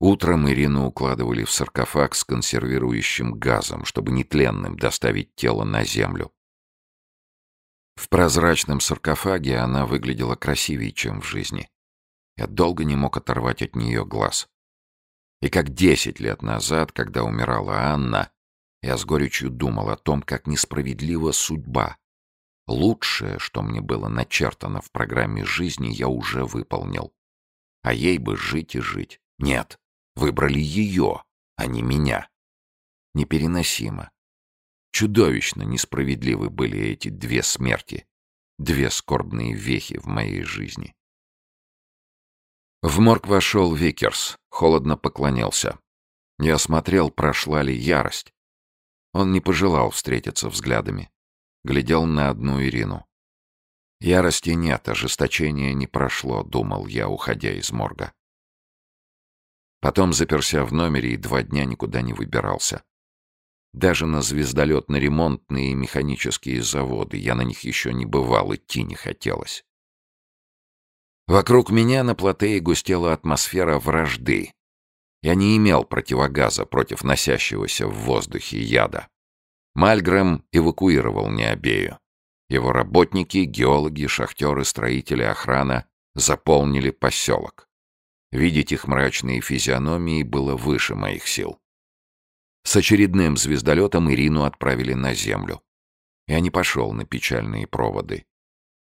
Утром Ирину укладывали в саркофаг с консервирующим газом, чтобы нетленным доставить тело на землю. В прозрачном саркофаге она выглядела красивее, чем в жизни. Я долго не мог оторвать от нее глаз. И как десять лет назад, когда умирала Анна, я с горечью думал о том, как несправедлива судьба. Лучшее, что мне было начертано в программе жизни, я уже выполнил. А ей бы жить и жить. Нет, выбрали ее, а не меня. Непереносимо. Чудовищно несправедливы были эти две смерти, две скорбные вехи в моей жизни. В морг вошел Викерс, холодно поклонился. Я смотрел, прошла ли ярость. Он не пожелал встретиться взглядами. Глядел на одну Ирину. Ярости нет, ожесточения не прошло, думал я, уходя из морга. Потом заперся в номере и два дня никуда не выбирался. Даже на звездолетно-ремонтные механические заводы я на них еще не бывал, идти не хотелось. Вокруг меня на платее густела атмосфера вражды. Я не имел противогаза против носящегося в воздухе яда. Мальгрэм эвакуировал Необею. Его работники, геологи, шахтеры, строители, охрана заполнили поселок. Видеть их мрачные физиономии было выше моих сил. С очередным звездолетом Ирину отправили на Землю. Я не пошел на печальные проводы.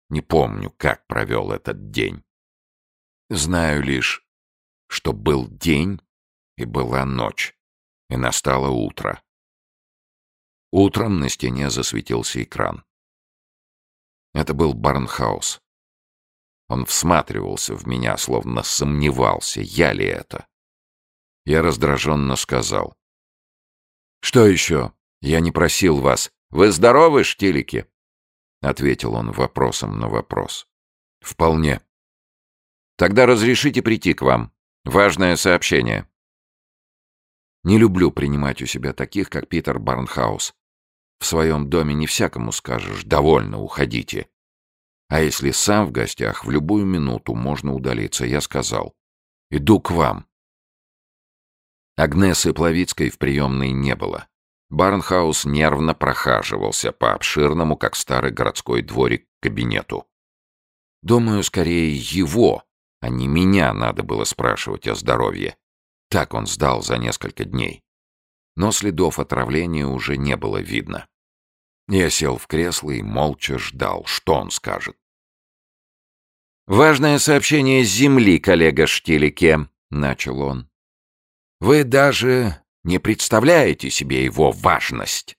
Не помню, как провел этот день. Знаю лишь, что был день и была ночь, и настало утро. Утром на стене засветился экран. Это был Барнхаус. Он всматривался в меня, словно сомневался, я ли это. Я раздраженно сказал. «Что еще? Я не просил вас. Вы здоровы, штилики?» Ответил он вопросом на вопрос. «Вполне». «Тогда разрешите прийти к вам. Важное сообщение». Не люблю принимать у себя таких, как Питер Барнхаус. В своем доме не всякому скажешь «довольно, уходите». А если сам в гостях, в любую минуту можно удалиться, я сказал «иду к вам». Агнесы Плавицкой в приемной не было. Барнхаус нервно прохаживался по обширному, как старый городской дворик, кабинету. Думаю, скорее его, а не меня надо было спрашивать о здоровье. Так он сдал за несколько дней. Но следов отравления уже не было видно. Я сел в кресло и молча ждал, что он скажет. «Важное сообщение с Земли, коллега Штилике», — начал он. Вы даже не представляете себе его важность.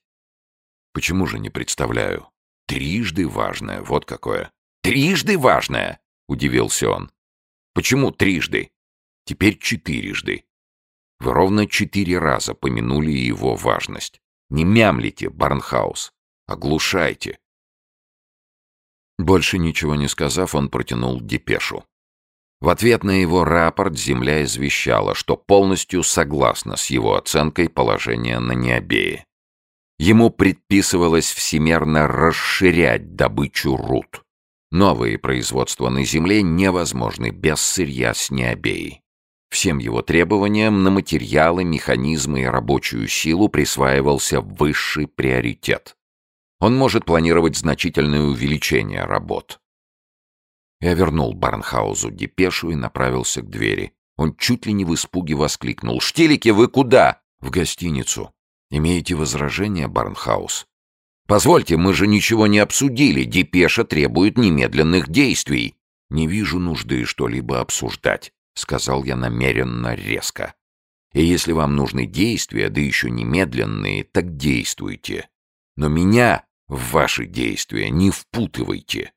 Почему же не представляю? Трижды важное, вот какое. Трижды важное, удивился он. Почему трижды? Теперь четырежды. Вы ровно четыре раза помянули его важность. Не мямлите, Барнхаус. Оглушайте. Больше ничего не сказав, он протянул депешу. В ответ на его рапорт Земля извещала, что полностью согласна с его оценкой положения на Необее. Ему предписывалось всемерно расширять добычу руд. Новые производства на Земле невозможны без сырья с Необеей. Всем его требованиям на материалы, механизмы и рабочую силу присваивался высший приоритет. Он может планировать значительное увеличение работ. Я вернул Барнхаузу депешу и направился к двери. Он чуть ли не в испуге воскликнул. «Штилики, вы куда?» «В гостиницу. Имеете возражения, Барнхаус?» «Позвольте, мы же ничего не обсудили. Депеша требует немедленных действий». «Не вижу нужды что-либо обсуждать», — сказал я намеренно резко. «И если вам нужны действия, да еще немедленные, так действуйте. Но меня в ваши действия не впутывайте».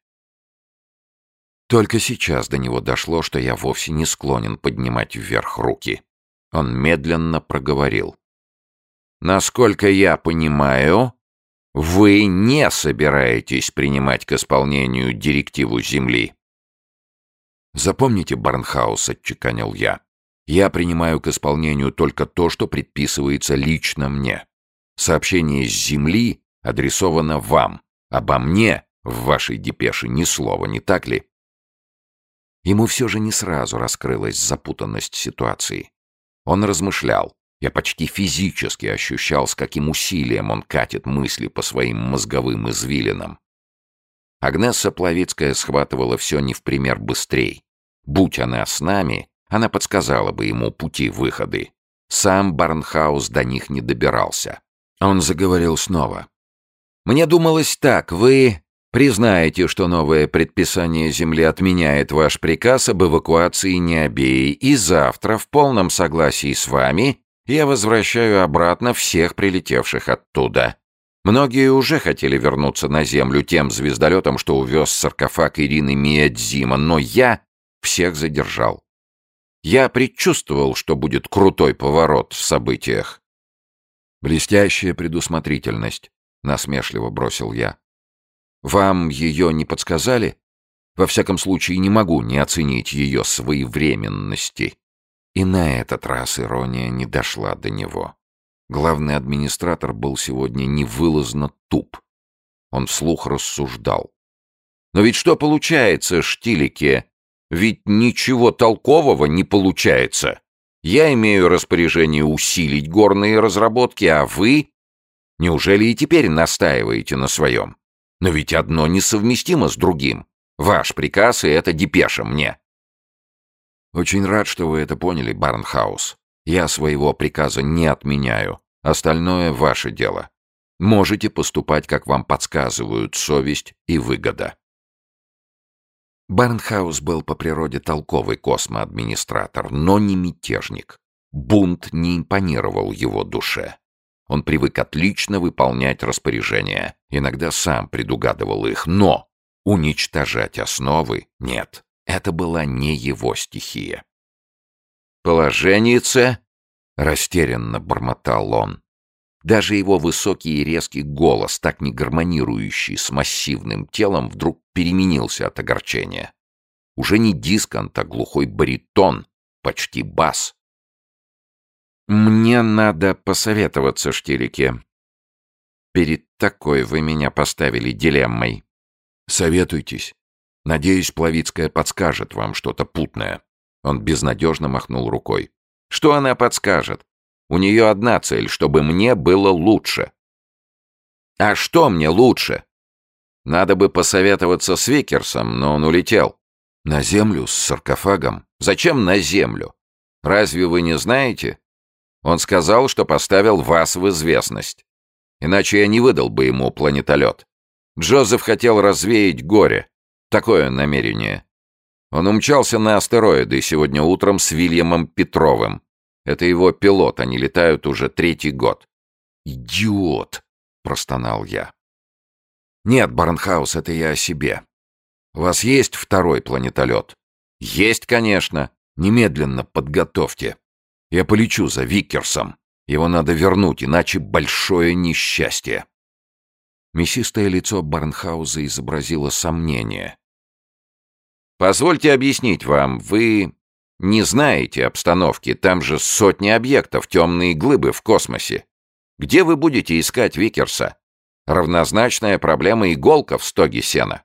Только сейчас до него дошло, что я вовсе не склонен поднимать вверх руки. Он медленно проговорил. «Насколько я понимаю, вы не собираетесь принимать к исполнению директиву Земли». «Запомните, Барнхаус», — отчеканил я, — «я принимаю к исполнению только то, что предписывается лично мне. Сообщение с Земли адресовано вам, обо мне в вашей депеше ни слова, не так ли?» Ему все же не сразу раскрылась запутанность ситуации. Он размышлял. Я почти физически ощущал, с каким усилием он катит мысли по своим мозговым извилинам. Агнесса Плавицкая схватывала все не в пример быстрей. Будь она с нами, она подсказала бы ему пути выходы. Сам Барнхаус до них не добирался. Он заговорил снова. «Мне думалось так, вы признаете, что новое предписание Земли отменяет ваш приказ об эвакуации Необеи, и завтра, в полном согласии с вами, я возвращаю обратно всех прилетевших оттуда. Многие уже хотели вернуться на Землю тем звездолетом, что увез саркофаг Ирины Миядзима, но я всех задержал. Я предчувствовал, что будет крутой поворот в событиях. «Блестящая предусмотрительность», — насмешливо бросил я. «Вам ее не подсказали? Во всяком случае, не могу не оценить ее своевременности». И на этот раз ирония не дошла до него. Главный администратор был сегодня невылазно туп. Он вслух рассуждал. «Но ведь что получается, Штилике? Ведь ничего толкового не получается. Я имею распоряжение усилить горные разработки, а вы... Неужели и теперь настаиваете на своем? Но ведь одно несовместимо с другим. Ваш приказ и это депеша мне. Очень рад, что вы это поняли, Барнхаус. Я своего приказа не отменяю. Остальное ваше дело. Можете поступать, как вам подсказывают совесть и выгода. Барнхаус был по природе толковый космоадминистратор, но не мятежник. Бунт не импонировал его душе. Он привык отлично выполнять распоряжения, иногда сам предугадывал их, но уничтожать основы нет. Это была не его стихия. «Положенница?» — растерянно бормотал он. Даже его высокий и резкий голос, так не гармонирующий с массивным телом, вдруг переменился от огорчения. Уже не дисконт, а глухой баритон, почти бас. «Мне надо посоветоваться, Штирике. Перед такой вы меня поставили дилеммой. Советуйтесь. Надеюсь, Плавицкая подскажет вам что-то путное». Он безнадежно махнул рукой. «Что она подскажет? У нее одна цель, чтобы мне было лучше. А что мне лучше? Надо бы посоветоваться с Викерсом, но он улетел. На землю с саркофагом? Зачем на землю? Разве вы не знаете? Он сказал, что поставил вас в известность. Иначе я не выдал бы ему планетолет. Джозеф хотел развеять горе. Такое намерение. Он умчался на астероиды сегодня утром с Вильямом Петровым. Это его пилот, они летают уже третий год. «Идиот!» — простонал я. «Нет, Барнхаус, это я о себе. У вас есть второй планетолет?» «Есть, конечно. Немедленно подготовьте. Я полечу за Виккерсом. Его надо вернуть, иначе большое несчастье». Мясистое лицо Барнхауза изобразило сомнение. «Позвольте объяснить вам, вы не знаете обстановки, там же сотни объектов, темные глыбы в космосе. Где вы будете искать Викерса? Равнозначная проблема иголка в стоге сена.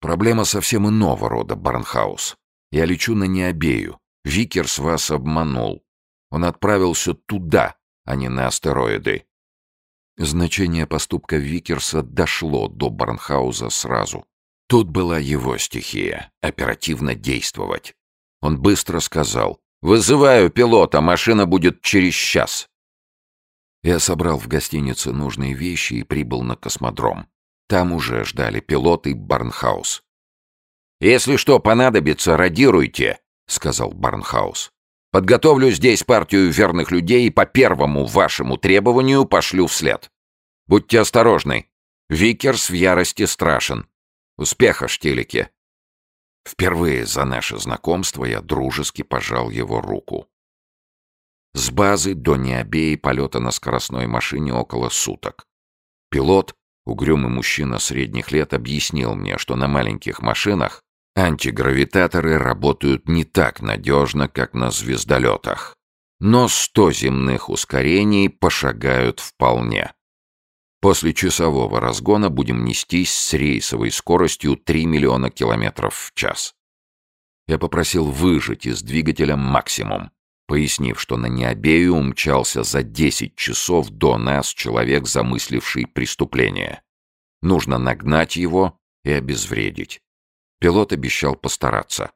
Проблема совсем иного рода, Барнхаус. Я лечу на Необею. Викерс вас обманул. Он отправился туда, а не на астероиды. Значение поступка Викерса дошло до Барнхауза сразу. Тут была его стихия — оперативно действовать. Он быстро сказал. «Вызываю пилота, машина будет через час». Я собрал в гостинице нужные вещи и прибыл на космодром. Там уже ждали пилот и Барнхаус. «Если что понадобится, радируйте», — сказал Барнхаус. «Подготовлю здесь партию верных людей и по первому вашему требованию пошлю вслед. Будьте осторожны. Викерс в ярости страшен. Успеха, Штилике!» Впервые за наше знакомство я дружески пожал его руку. С базы до Необеи полета на скоростной машине около суток. Пилот, угрюмый мужчина средних лет, объяснил мне, что на маленьких машинах антигравитаторы работают не так надежно, как на звездолетах. Но сто земных ускорений пошагают вполне. После часового разгона будем нестись с рейсовой скоростью 3 миллиона километров в час. Я попросил выжать из двигателя максимум. пояснив, что на Необею умчался за 10 часов до нас человек, замысливший преступление. Нужно нагнать его и обезвредить. Пилот обещал постараться.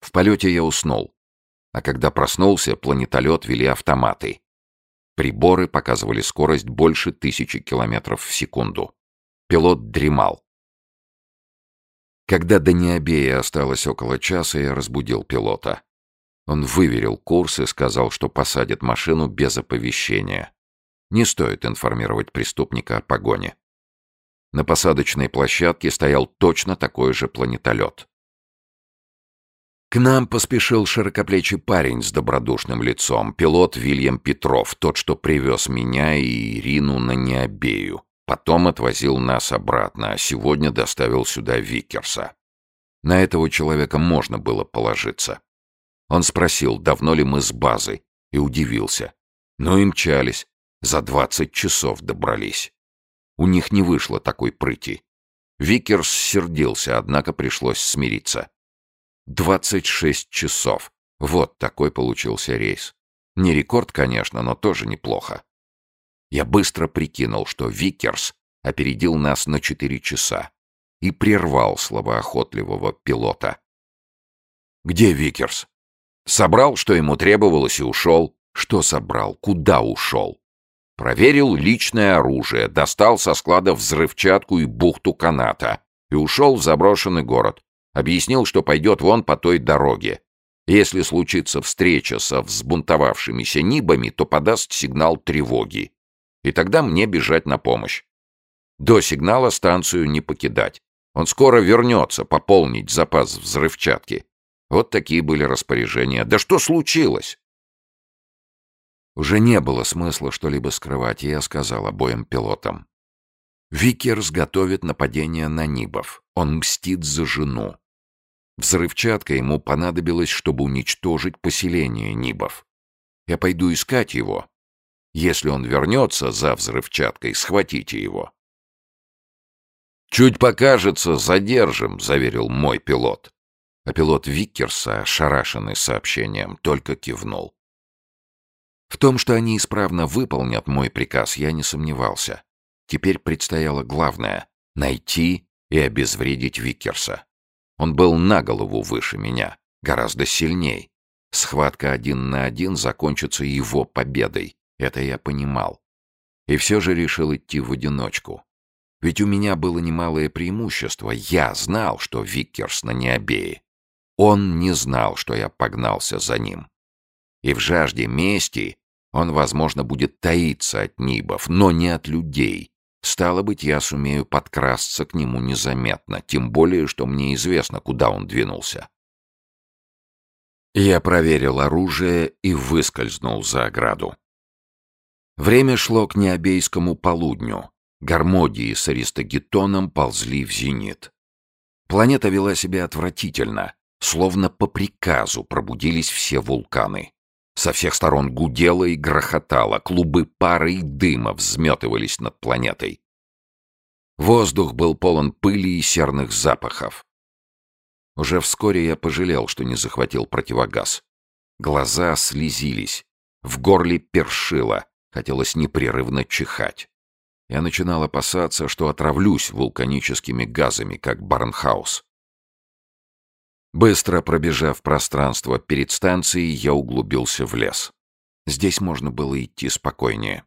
В полете я уснул. А когда проснулся, планетолет вели автоматы. Приборы показывали скорость больше тысячи километров в секунду. Пилот дремал. Когда до Необея осталось около часа, я разбудил пилота. Он выверил курс и сказал, что посадит машину без оповещения. Не стоит информировать преступника о погоне. На посадочной площадке стоял точно такой же планетолет. К нам поспешил широкоплечий парень с добродушным лицом, пилот Вильям Петров, тот, что привез меня и Ирину на Необею. Потом отвозил нас обратно, а сегодня доставил сюда Викерса. На этого человека можно было положиться. Он спросил, давно ли мы с базы, и удивился. Ну и мчались. За двадцать часов добрались. У них не вышло такой прыти. Викерс сердился, однако пришлось смириться. Двадцать шесть часов. Вот такой получился рейс. Не рекорд, конечно, но тоже неплохо. Я быстро прикинул, что Викерс опередил нас на четыре часа и прервал словоохотливого пилота. «Где Викерс?» «Собрал, что ему требовалось, и ушел». «Что собрал? Куда ушел?» Проверил личное оружие, достал со склада взрывчатку и бухту каната и ушел в заброшенный город. Объяснил, что пойдет вон по той дороге. Если случится встреча со взбунтовавшимися нибами, то подаст сигнал тревоги. И тогда мне бежать на помощь. До сигнала станцию не покидать. Он скоро вернется пополнить запас взрывчатки. Вот такие были распоряжения. Да что случилось? Уже не было смысла что-либо скрывать, и я сказал обоим пилотам. Викерс готовит нападение на Нибов. Он мстит за жену. Взрывчатка ему понадобилась, чтобы уничтожить поселение Нибов. Я пойду искать его. Если он вернется за взрывчаткой, схватите его. «Чуть покажется, задержим», — заверил мой пилот. А пилот Виккерса, ошарашенный сообщением, только кивнул. В том, что они исправно выполнят мой приказ, я не сомневался. Теперь предстояло главное — найти и обезвредить Виккерса. Он был на голову выше меня, гораздо сильней. Схватка один на один закончится его победой. Это я понимал. И все же решил идти в одиночку. Ведь у меня было немалое преимущество. Я знал, что Виккерс на Необее. Он не знал, что я погнался за ним. И в жажде мести он, возможно, будет таиться от Нибов, но не от людей. Стало быть, я сумею подкрасться к нему незаметно, тем более, что мне известно, куда он двинулся. Я проверил оружие и выскользнул за ограду. Время шло к необейскому полудню. Гармодии с аристогетоном ползли в зенит. Планета вела себя отвратительно, словно по приказу пробудились все вулканы. Со всех сторон гудело и грохотало, клубы пары и дыма взметывались над планетой. Воздух был полон пыли и серных запахов. Уже вскоре я пожалел, что не захватил противогаз. Глаза слезились, в горле першило, хотелось непрерывно чихать. Я начинал опасаться, что отравлюсь вулканическими газами, как Барнхаус. Быстро пробежав пространство перед станцией, я углубился в лес. Здесь можно было идти спокойнее.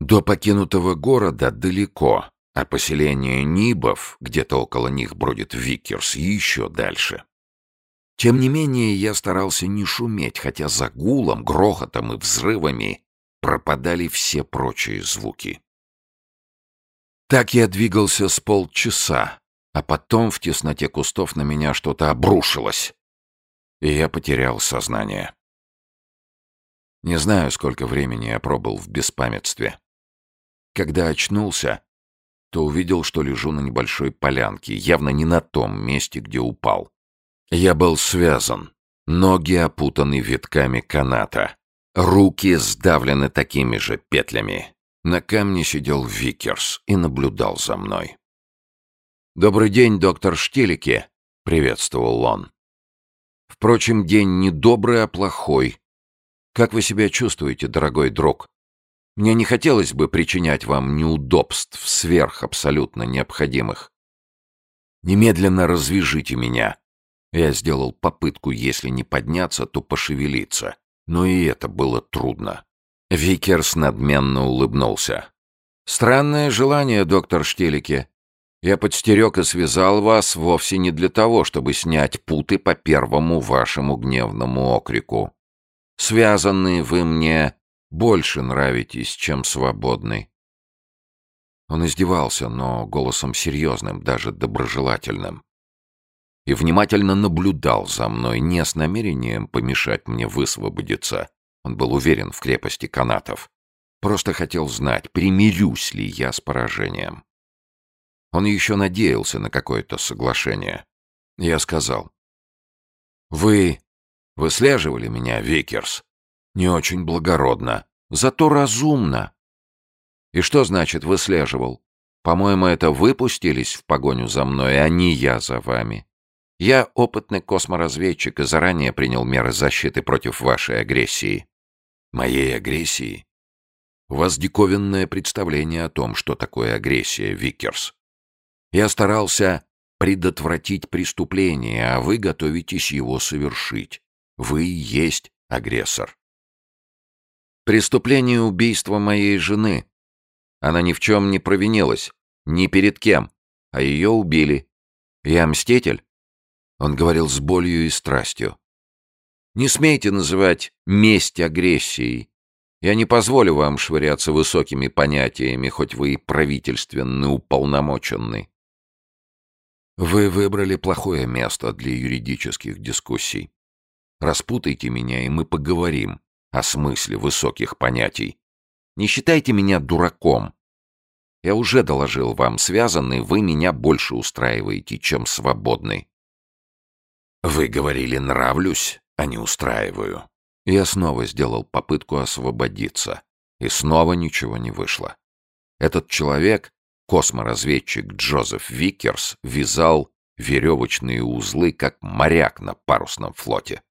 До покинутого города далеко, а поселение Нибов, где-то около них бродит Викерс, еще дальше. Тем не менее, я старался не шуметь, хотя за гулом, грохотом и взрывами пропадали все прочие звуки. Так я двигался с полчаса, а потом в тесноте кустов на меня что-то обрушилось, и я потерял сознание. Не знаю, сколько времени я пробыл в беспамятстве. Когда очнулся, то увидел, что лежу на небольшой полянке, явно не на том месте, где упал. Я был связан, ноги опутаны витками каната, руки сдавлены такими же петлями. На камне сидел Викерс и наблюдал за мной. «Добрый день, доктор Штилике», — приветствовал он. Впрочем, день не добрый, а плохой. «Как вы себя чувствуете, дорогой друг? Мне не хотелось бы причинять вам неудобств сверх абсолютно необходимых. Немедленно развяжите меня». Я сделал попытку, если не подняться, то пошевелиться. Но и это было трудно. Викерс надменно улыбнулся. «Странное желание, доктор Штилике. Я подстерег и связал вас вовсе не для того, чтобы снять путы по первому вашему гневному окрику. Связанные вы мне больше нравитесь, чем свободный». Он издевался, но голосом серьезным, даже доброжелательным. И внимательно наблюдал за мной, не с намерением помешать мне высвободиться. Он был уверен в крепости канатов. Просто хотел знать, примирюсь ли я с поражением. Он еще надеялся на какое-то соглашение. Я сказал. «Вы выслеживали меня, Викерс. Не очень благородно, зато разумно». «И что значит выслеживал? По-моему, это вы пустились в погоню за мной, а не я за вами. Я опытный косморазведчик и заранее принял меры защиты против вашей агрессии». «Моей агрессии?» «У вас диковинное представление о том, что такое агрессия, Викерс. Я старался предотвратить преступление, а вы готовитесь его совершить. Вы есть агрессор. Преступление убийства моей жены. Она ни в чем не провинилась, ни перед кем, а ее убили. Я мститель? Он говорил с болью и страстью. Не смейте называть месть агрессией. Я не позволю вам швыряться высокими понятиями, хоть вы и правительственный уполномоченный. Вы выбрали плохое место для юридических дискуссий. Распутайте меня, и мы поговорим о смысле высоких понятий. Не считайте меня дураком. Я уже доложил вам, связанный, вы меня больше устраиваете, чем свободный. Вы говорили «нравлюсь», а не «устраиваю». Я снова сделал попытку освободиться, и снова ничего не вышло. Этот человек Косморазведчик Джозеф Викерс вязал веревочные узлы, как моряк на парусном флоте.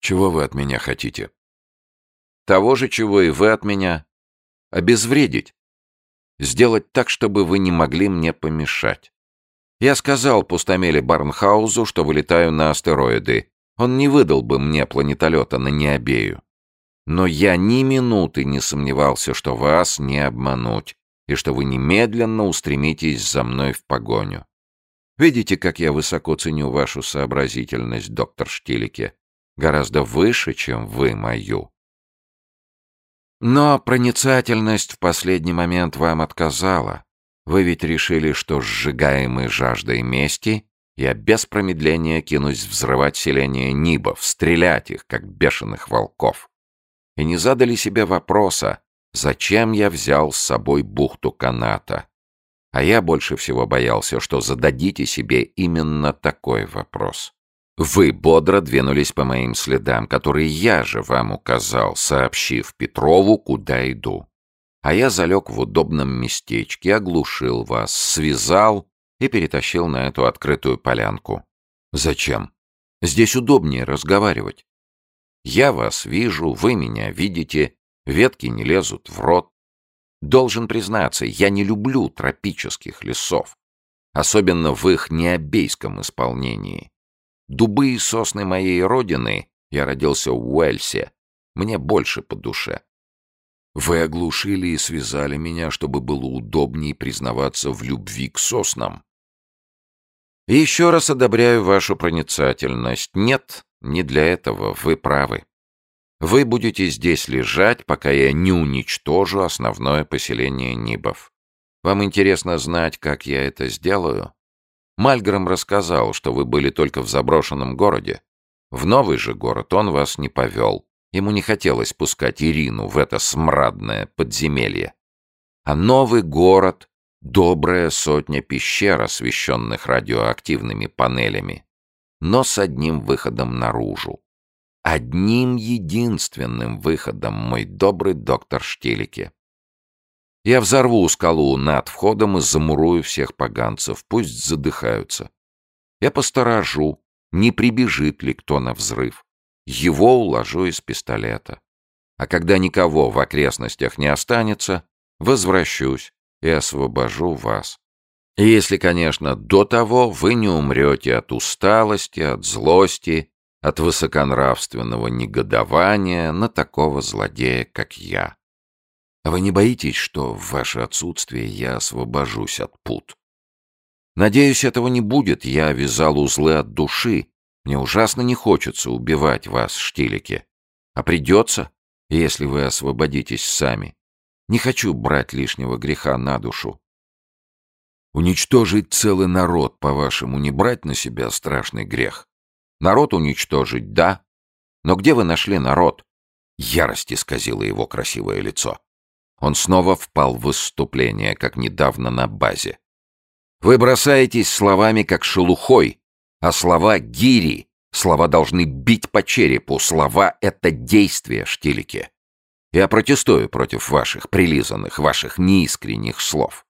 «Чего вы от меня хотите?» «Того же, чего и вы от меня. Обезвредить. Сделать так, чтобы вы не могли мне помешать. Я сказал пустомеле Барнхаузу, что вылетаю на астероиды. Он не выдал бы мне планетолета на Необею. Но я ни минуты не сомневался, что вас не обмануть, и что вы немедленно устремитесь за мной в погоню. Видите, как я высоко ценю вашу сообразительность, доктор Штилике, гораздо выше, чем вы мою. Но проницательность в последний момент вам отказала. Вы ведь решили, что сжигаемый жаждой мести я без промедления кинусь взрывать селение Нибов, стрелять их, как бешеных волков. И не задали себе вопроса, Зачем я взял с собой бухту каната? А я больше всего боялся, что зададите себе именно такой вопрос. Вы бодро двинулись по моим следам, которые я же вам указал, сообщив Петрову, куда иду. А я залег в удобном местечке, оглушил вас, связал и перетащил на эту открытую полянку. Зачем? Здесь удобнее разговаривать. Я вас вижу, вы меня видите, Ветки не лезут в рот. Должен признаться, я не люблю тропических лесов. Особенно в их необейском исполнении. Дубы и сосны моей родины, я родился в Уэльсе, мне больше по душе. Вы оглушили и связали меня, чтобы было удобнее признаваться в любви к соснам. еще раз одобряю вашу проницательность. Нет, не для этого, вы правы. Вы будете здесь лежать, пока я не уничтожу основное поселение Нибов. Вам интересно знать, как я это сделаю? Мальграм рассказал, что вы были только в заброшенном городе. В новый же город он вас не повел. Ему не хотелось пускать Ирину в это смрадное подземелье. А новый город — добрая сотня пещер, освещенных радиоактивными панелями, но с одним выходом наружу. Одним единственным выходом, мой добрый доктор Штелики. Я взорву скалу над входом и замурую всех поганцев, пусть задыхаются. Я посторожу, не прибежит ли кто на взрыв. его уложу из пистолета. А когда никого в окрестностях не останется, возвращусь и освобожу вас. Если, конечно, до того вы не умрете от усталости, от злости, от высоконравственного негодования на такого злодея, как я. А вы не боитесь, что в ваше отсутствие я освобожусь от пут? Надеюсь, этого не будет. Я вязал узлы от души. Мне ужасно не хочется убивать вас, штилики. А придется, если вы освободитесь сами. Не хочу брать лишнего греха на душу. Уничтожить целый народ, по-вашему, не брать на себя страшный грех? Народ уничтожить, да. Но где вы нашли народ? Ярость исказила его красивое лицо. Он снова впал в выступление, как недавно на базе. Вы бросаетесь словами, как шелухой, а слова — гири. Слова должны бить по черепу. Слова — это действия, штилики. Я протестую против ваших прилизанных, ваших неискренних слов.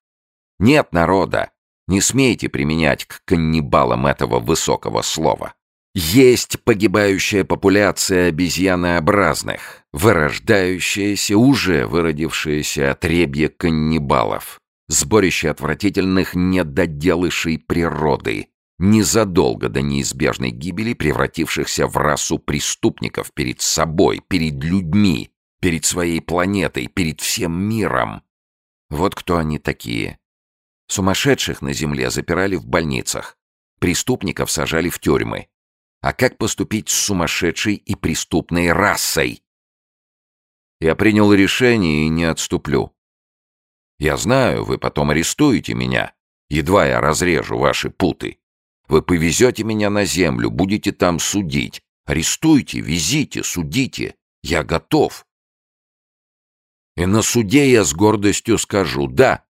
Нет народа. Не смейте применять к каннибалам этого высокого слова. Есть погибающая популяция обезьянообразных, вырождающаяся, уже выродившаяся отребье каннибалов, сборище отвратительных недоделышей природы, незадолго до неизбежной гибели превратившихся в расу преступников перед собой, перед людьми, перед своей планетой, перед всем миром. Вот кто они такие. Сумасшедших на Земле запирали в больницах, преступников сажали в тюрьмы. А как поступить с сумасшедшей и преступной расой? Я принял решение и не отступлю. Я знаю, вы потом арестуете меня, едва я разрежу ваши путы. Вы повезете меня на землю, будете там судить. Арестуйте, везите, судите. Я готов. И на суде я с гордостью скажу «да».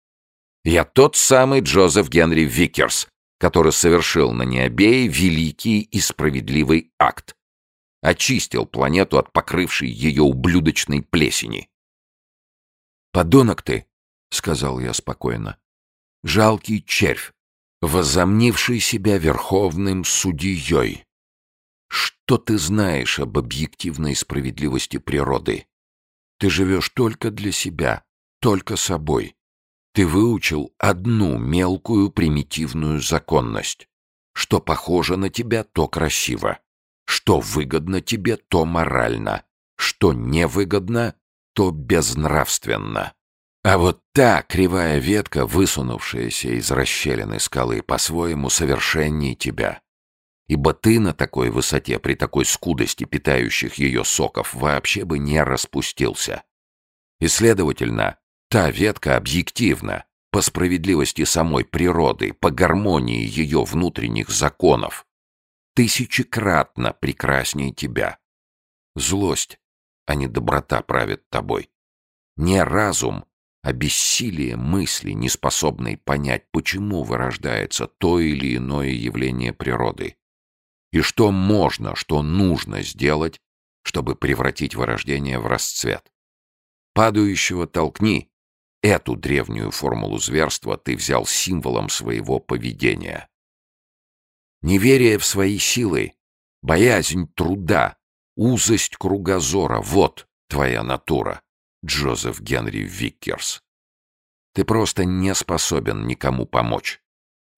Я тот самый Джозеф Генри Викерс, который совершил на Ниобее великий и справедливый акт. Очистил планету от покрывшей ее ублюдочной плесени. «Подонок ты!» — сказал я спокойно. «Жалкий червь, возомнивший себя верховным судьей. Что ты знаешь об объективной справедливости природы? Ты живешь только для себя, только собой. Ты выучил одну мелкую примитивную законность. Что похоже на тебя, то красиво. Что выгодно тебе, то морально. Что невыгодно, то безнравственно. А вот та кривая ветка, высунувшаяся из расщелины скалы, по-своему совершеннее тебя. Ибо ты на такой высоте, при такой скудости питающих ее соков, вообще бы не распустился. И, следовательно, Та ветка объективна, по справедливости самой природы, по гармонии ее внутренних законов. Тысячекратно прекраснее тебя. Злость, а не доброта правит тобой. Не разум, а бессилие мысли, не способной понять, почему вырождается то или иное явление природы. И что можно, что нужно сделать, чтобы превратить вырождение в расцвет. Падающего толкни, Эту древнюю формулу зверства ты взял символом своего поведения. Неверие в свои силы, боязнь труда, узость кругозора — вот твоя натура, Джозеф Генри Виккерс. Ты просто не способен никому помочь.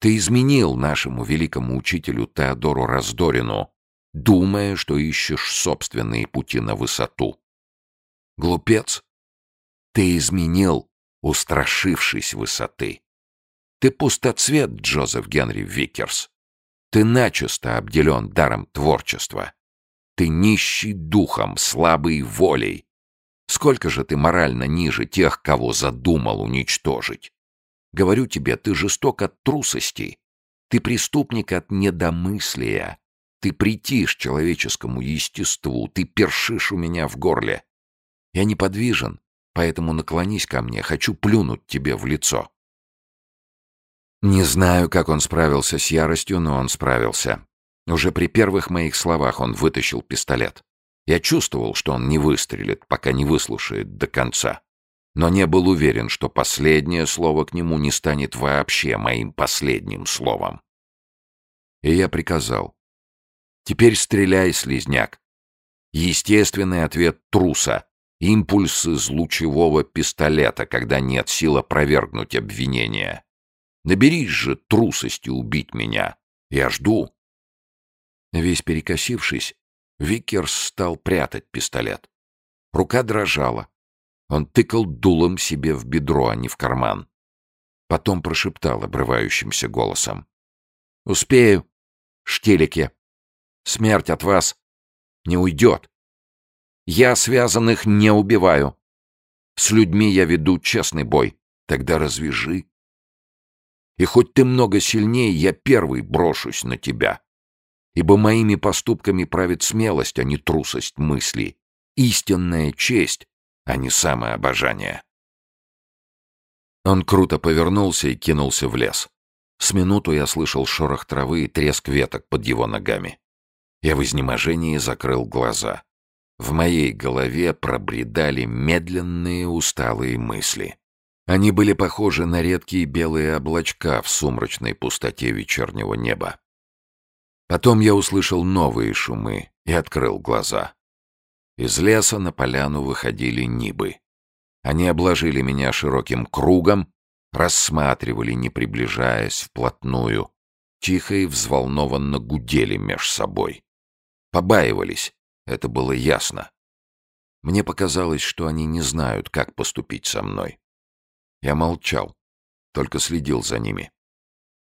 Ты изменил нашему великому учителю Теодору Раздорину, думая, что ищешь собственные пути на высоту. Глупец, ты изменил устрашившись высоты. Ты пустоцвет, Джозеф Генри Викерс. Ты начисто обделен даром творчества. Ты нищий духом, слабый волей. Сколько же ты морально ниже тех, кого задумал уничтожить? Говорю тебе, ты жесток от трусости. Ты преступник от недомыслия. Ты притишь человеческому естеству. Ты першишь у меня в горле. Я неподвижен, Поэтому наклонись ко мне, хочу плюнуть тебе в лицо». Не знаю, как он справился с яростью, но он справился. Уже при первых моих словах он вытащил пистолет. Я чувствовал, что он не выстрелит, пока не выслушает до конца. Но не был уверен, что последнее слово к нему не станет вообще моим последним словом. И я приказал. «Теперь стреляй, слизняк. Естественный ответ труса. Импульс из лучевого пистолета, когда нет сил опровергнуть обвинение. Наберись же трусости убить меня. Я жду. Весь перекосившись, Викерс стал прятать пистолет. Рука дрожала. Он тыкал дулом себе в бедро, а не в карман. Потом прошептал обрывающимся голосом. «Успею, штилики. Смерть от вас не уйдет. Я связанных не убиваю. С людьми я веду честный бой. Тогда развяжи. И хоть ты много сильнее, я первый брошусь на тебя. Ибо моими поступками правит смелость, а не трусость мысли. Истинная честь, а не самообожание. Он круто повернулся и кинулся в лес. С минуту я слышал шорох травы и треск веток под его ногами. Я в изнеможении закрыл глаза. В моей голове пробредали медленные усталые мысли. Они были похожи на редкие белые облачка в сумрачной пустоте вечернего неба. Потом я услышал новые шумы и открыл глаза. Из леса на поляну выходили нибы. Они обложили меня широким кругом, рассматривали, не приближаясь вплотную, тихо и взволнованно гудели меж собой. Побаивались, это было ясно. Мне показалось, что они не знают, как поступить со мной. Я молчал, только следил за ними.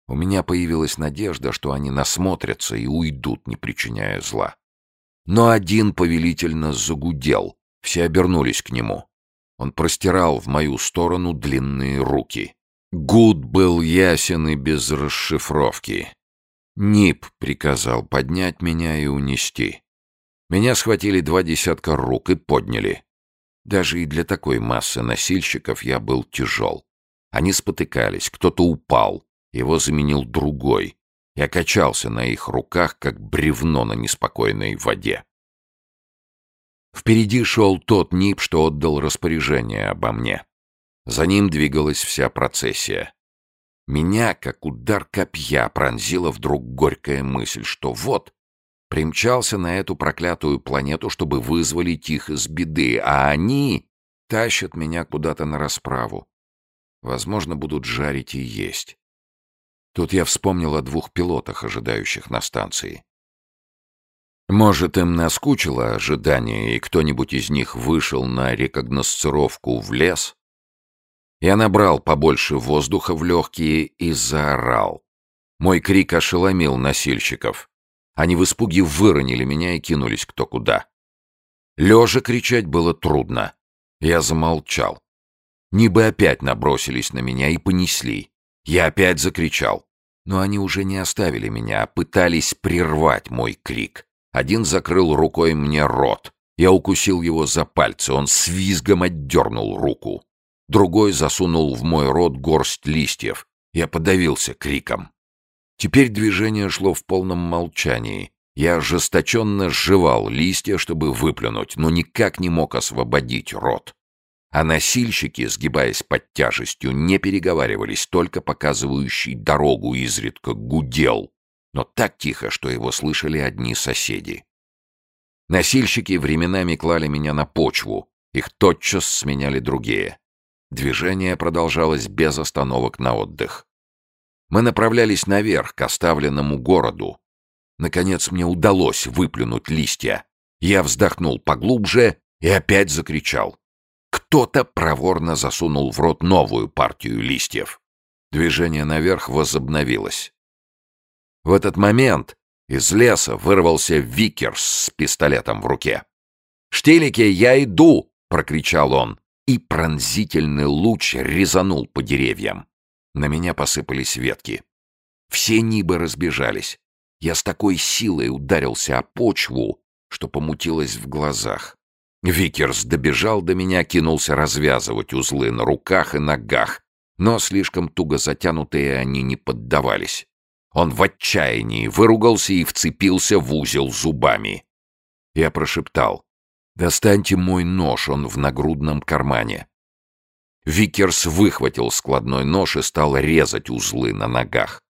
У меня появилась надежда, что они насмотрятся и уйдут, не причиняя зла. Но один повелительно загудел, все обернулись к нему. Он простирал в мою сторону длинные руки. Гуд был ясен и без расшифровки. Нип приказал поднять меня и унести. Меня схватили два десятка рук и подняли. Даже и для такой массы носильщиков я был тяжел. Они спотыкались, кто-то упал, его заменил другой. Я качался на их руках, как бревно на неспокойной воде. Впереди шел тот НИП, что отдал распоряжение обо мне. За ним двигалась вся процессия. Меня, как удар копья, пронзила вдруг горькая мысль, что вот, примчался на эту проклятую планету, чтобы вызволить их из беды, а они тащат меня куда-то на расправу. Возможно, будут жарить и есть. Тут я вспомнил о двух пилотах, ожидающих на станции. Может, им наскучило ожидание, и кто-нибудь из них вышел на рекогносцировку в лес? Я набрал побольше воздуха в легкие и заорал. Мой крик ошеломил носильщиков. Они в испуге выронили меня и кинулись кто куда. Лежа кричать было трудно. Я замолчал. Небы опять набросились на меня и понесли. Я опять закричал. Но они уже не оставили меня, а пытались прервать мой крик. Один закрыл рукой мне рот. Я укусил его за пальцы, он с визгом отдернул руку. Другой засунул в мой рот горсть листьев. Я подавился криком. Теперь движение шло в полном молчании. Я ожесточенно сживал листья, чтобы выплюнуть, но никак не мог освободить рот. А носильщики, сгибаясь под тяжестью, не переговаривались, только показывающий дорогу изредка гудел, но так тихо, что его слышали одни соседи. Носильщики временами клали меня на почву, их тотчас сменяли другие. Движение продолжалось без остановок на отдых. Мы направлялись наверх, к оставленному городу. Наконец мне удалось выплюнуть листья. Я вздохнул поглубже и опять закричал. Кто-то проворно засунул в рот новую партию листьев. Движение наверх возобновилось. В этот момент из леса вырвался Викерс с пистолетом в руке. «Штилике, я иду!» — прокричал он, и пронзительный луч резанул по деревьям. На меня посыпались ветки. Все нибы разбежались. Я с такой силой ударился о почву, что помутилось в глазах. Викерс добежал до меня, кинулся развязывать узлы на руках и ногах, но слишком туго затянутые они не поддавались. Он в отчаянии выругался и вцепился в узел зубами. Я прошептал. «Достаньте мой нож, он в нагрудном кармане». Викерс выхватил складной нож и стал резать узлы на ногах.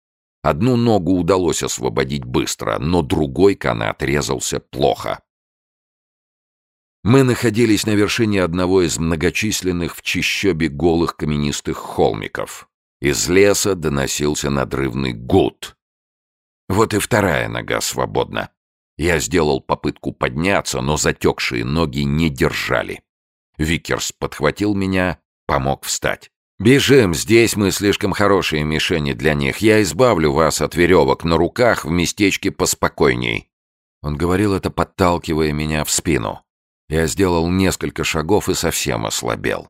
Одну ногу удалось освободить быстро, но другой канат резался плохо. Мы находились на вершине одного из многочисленных в чищобе голых каменистых холмиков. Из леса доносился надрывный гуд. Вот и вторая нога свободна. Я сделал попытку подняться, но затекшие ноги не держали. Викерс подхватил меня, помог встать. «Бежим, здесь мы слишком хорошие мишени для них. Я избавлю вас от веревок на руках в местечке поспокойней». Он говорил это, подталкивая меня в спину. Я сделал несколько шагов и совсем ослабел.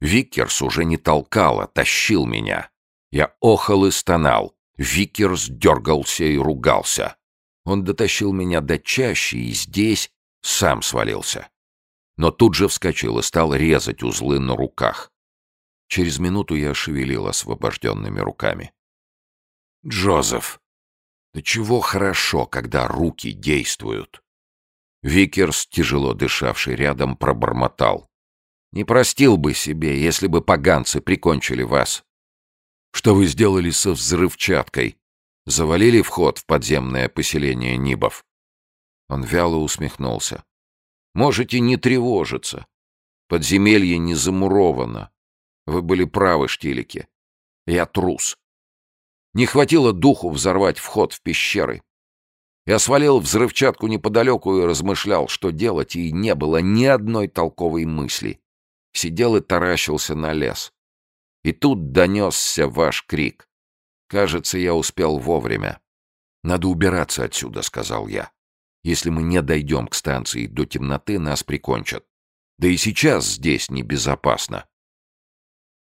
Викерс уже не толкал, а тащил меня. Я охал и стонал. Викерс дергался и ругался. Он дотащил меня до чащи и здесь сам свалился. Но тут же вскочил и стал резать узлы на руках. Через минуту я шевелил освобожденными руками. «Джозеф, до чего хорошо, когда руки действуют!» Викерс, тяжело дышавший рядом, пробормотал. «Не простил бы себе, если бы поганцы прикончили вас. Что вы сделали со взрывчаткой? Завалили вход в подземное поселение Нибов?» Он вяло усмехнулся. «Можете не тревожиться. Подземелье не замуровано. Вы были правы, Штилики. Я трус. Не хватило духу взорвать вход в пещеры. Я свалил взрывчатку неподалеку и размышлял, что делать, и не было ни одной толковой мысли. Сидел и таращился на лес. И тут донесся ваш крик. Кажется, я успел вовремя. «Надо убираться отсюда», — сказал я. «Если мы не дойдем к станции до темноты, нас прикончат. Да и сейчас здесь небезопасно».